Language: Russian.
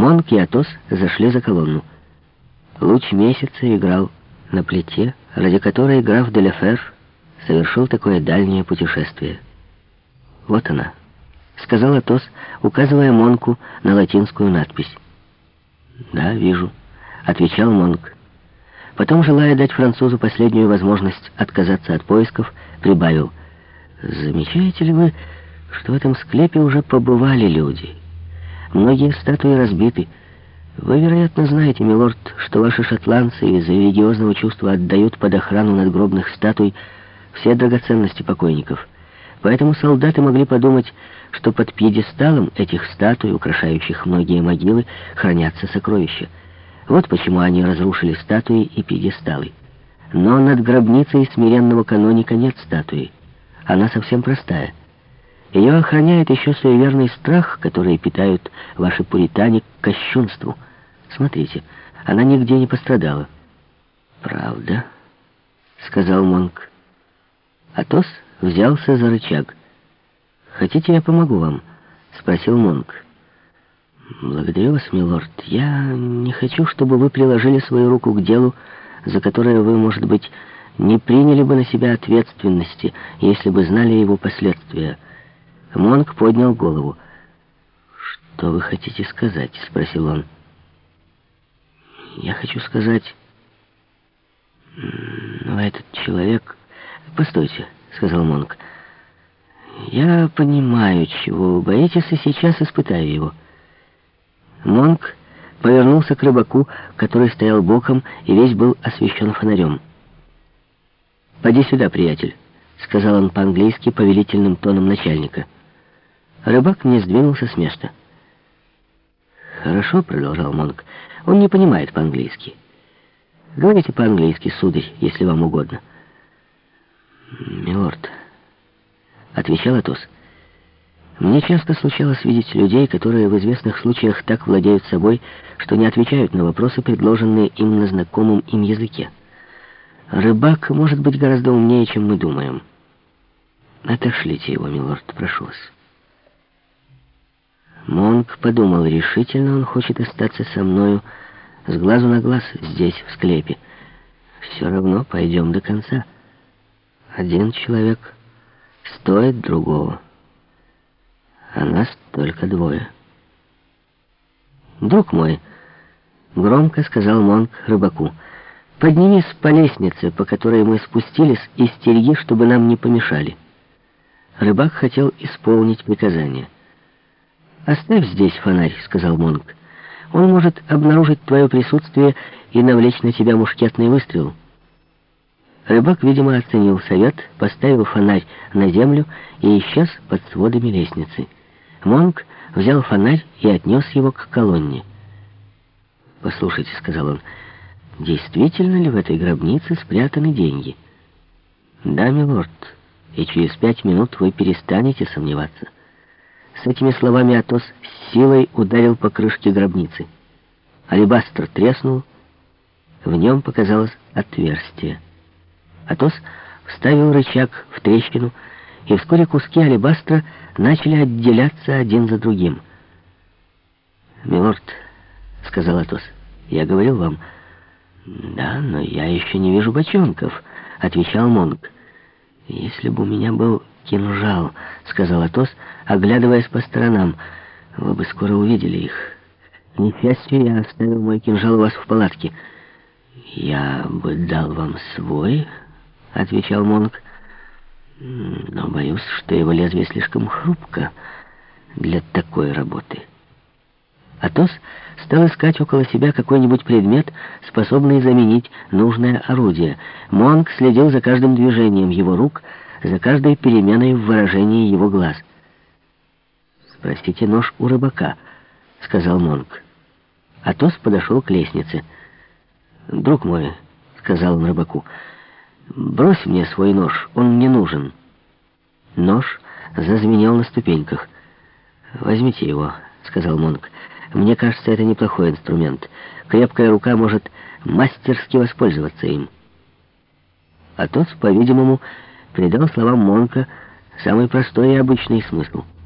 Монк и Атос зашли за колонну. Луч месяца играл на плите, ради которой граф Деляфер совершил такое дальнее путешествие. «Вот она», — сказал Атос, указывая Монку на латинскую надпись. «Да, вижу», — отвечал Монк. Потом, желая дать французу последнюю возможность отказаться от поисков, прибавил. «Замечаете ли вы, что в этом склепе уже побывали люди? Многие статуи разбиты. Вы, вероятно, знаете, милорд, что ваши шотландцы из религиозного чувства отдают под охрану надгробных статуй все драгоценности покойников. Поэтому солдаты могли подумать, что под пьедесталом этих статуй, украшающих многие могилы, хранятся сокровища. Вот почему они разрушили статуи и пьедесталы. Но над гробницей смиренного каноника нет статуи. Она совсем простая. Ее охраняет еще суеверный страх, который питают ваши пуритане к кощунству. Смотрите, она нигде не пострадала. «Правда?» — сказал Монк. Атос взялся за рычаг. «Хотите, я помогу вам?» — спросил Монк. «Благодарю вас, милорд. Я не хочу, чтобы вы приложили свою руку к делу, за которое вы, может быть, не приняли бы на себя ответственности, если бы знали его последствия». Монк поднял голову. «Что вы хотите сказать?» — спросил он. «Я хочу сказать...» «Но этот человек...» «Постойте», — сказал Монк. «Я понимаю, чего вы боитесь, и сейчас испытаю его». Монк повернулся к рыбаку, который стоял боком и весь был освещен фонарем. «Поди сюда, приятель», — сказал он по-английски повелительным тоном начальника. Рыбак не сдвинулся с места. «Хорошо», — продолжал Монк, — «он не понимает по-английски». «Говорите по-английски, сударь, если вам угодно». «Милорд», — отвечал Атос, — мне часто случалось видеть людей, которые в известных случаях так владеют собой, что не отвечают на вопросы, предложенные им на знакомом им языке. Рыбак может быть гораздо умнее, чем мы думаем. Отошлите его, милорд, прошу вас. Монк подумал, решительно он хочет остаться со мною с глазу на глаз здесь, в склепе. Все равно пойдем до конца. Один человек стоит другого а нас только двое. «Друг мой», — громко сказал Монк рыбаку, — «поднимись по лестнице, по которой мы спустились, и стереги, чтобы нам не помешали». Рыбак хотел исполнить приказание. «Оставь здесь фонарь», — сказал Монк. «Он может обнаружить твое присутствие и навлечь на тебя мушкетный выстрел». Рыбак, видимо, оценил совет, поставил фонарь на землю и исчез под сводами лестницы. Монк взял фонарь и отнес его к колонне. «Послушайте», — сказал он, — «действительно ли в этой гробнице спрятаны деньги?» «Да, милорд, и через пять минут вы перестанете сомневаться». С этими словами Атос силой ударил по крышке гробницы. Алибастр треснул, в нем показалось отверстие. Атос вставил рычаг в трещину, и вскоре куски алебастра начали отделяться один за другим. «Милорд», — сказал Атос, — «я говорил вам». «Да, но я еще не вижу бочонков», — отвечал Монг. «Если бы у меня был кинжал», — сказал Атос, оглядываясь по сторонам, — «вы бы скоро увидели их. К несчастью, я оставил мой кинжал у вас в палатке». «Я бы дал вам свой», — отвечал Монг но боюсь, что его лезвие слишком хрупко для такой работы. Атос стал искать около себя какой-нибудь предмет, способный заменить нужное орудие. Монг следил за каждым движением его рук, за каждой переменой в выражении его глаз. «Спросите нож у рыбака», — сказал Монг. Атос подошел к лестнице. «Друг мой», — сказал он рыбаку, — «Брось мне свой нож, он мне нужен». Нож зазвенел на ступеньках. «Возьмите его», — сказал Монк. «Мне кажется, это неплохой инструмент. Крепкая рука может мастерски воспользоваться им». А тот, по-видимому, придал словам Монка самый простой и обычный смысл —